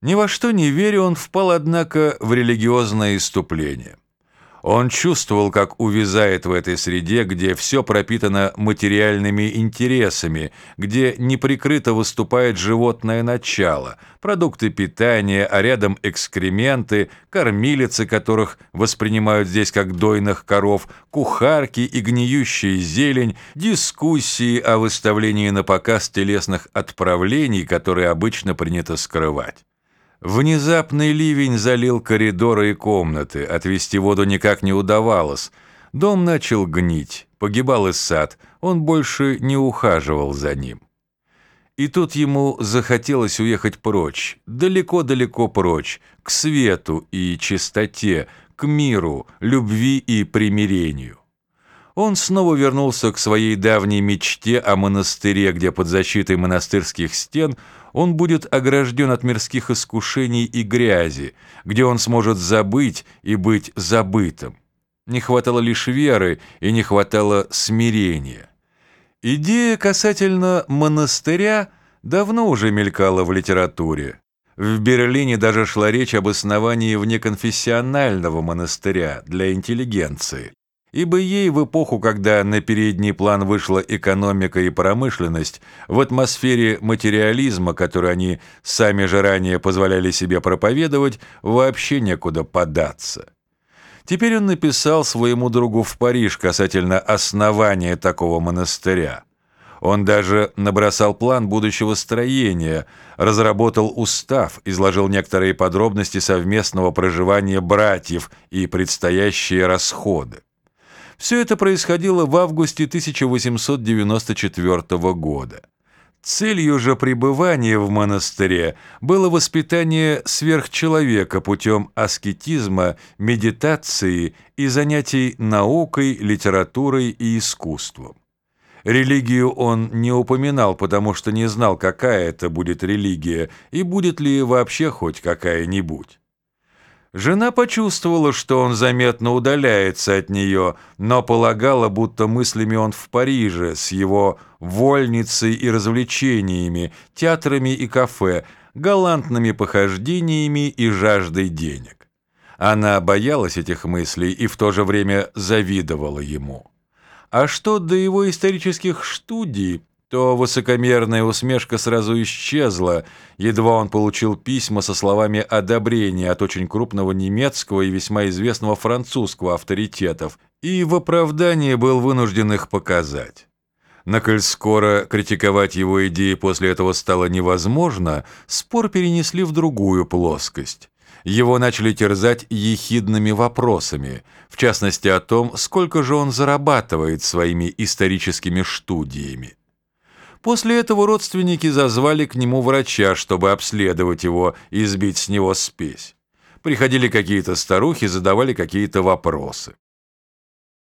Ни во что не веря, он впал, однако, в религиозное иступление. Он чувствовал, как увязает в этой среде, где все пропитано материальными интересами, где неприкрыто выступает животное начало, продукты питания, а рядом экскременты, кормилицы которых воспринимают здесь как дойных коров, кухарки и гниющая зелень, дискуссии о выставлении на показ телесных отправлений, которые обычно принято скрывать. Внезапный ливень залил коридоры и комнаты, отвести воду никак не удавалось. Дом начал гнить, погибал и сад, он больше не ухаживал за ним. И тут ему захотелось уехать прочь, далеко-далеко прочь, к свету и чистоте, к миру, любви и примирению. Он снова вернулся к своей давней мечте о монастыре, где под защитой монастырских стен – он будет огражден от мирских искушений и грязи, где он сможет забыть и быть забытым. Не хватало лишь веры и не хватало смирения. Идея касательно монастыря давно уже мелькала в литературе. В Берлине даже шла речь об основании внеконфессионального монастыря для интеллигенции ибо ей в эпоху, когда на передний план вышла экономика и промышленность, в атмосфере материализма, который они сами же ранее позволяли себе проповедовать, вообще некуда податься. Теперь он написал своему другу в Париж касательно основания такого монастыря. Он даже набросал план будущего строения, разработал устав, изложил некоторые подробности совместного проживания братьев и предстоящие расходы. Все это происходило в августе 1894 года. Целью же пребывания в монастыре было воспитание сверхчеловека путем аскетизма, медитации и занятий наукой, литературой и искусством. Религию он не упоминал, потому что не знал, какая это будет религия и будет ли вообще хоть какая-нибудь. Жена почувствовала, что он заметно удаляется от нее, но полагала, будто мыслями он в Париже с его вольницей и развлечениями, театрами и кафе, галантными похождениями и жаждой денег. Она боялась этих мыслей и в то же время завидовала ему. А что до его исторических студий, то высокомерная усмешка сразу исчезла, едва он получил письма со словами одобрения от очень крупного немецкого и весьма известного французского авторитетов, и в оправдание был вынужден их показать. Но коль скоро критиковать его идеи после этого стало невозможно, спор перенесли в другую плоскость. Его начали терзать ехидными вопросами, в частности о том, сколько же он зарабатывает своими историческими студиями. После этого родственники зазвали к нему врача, чтобы обследовать его и сбить с него спесь. Приходили какие-то старухи, задавали какие-то вопросы.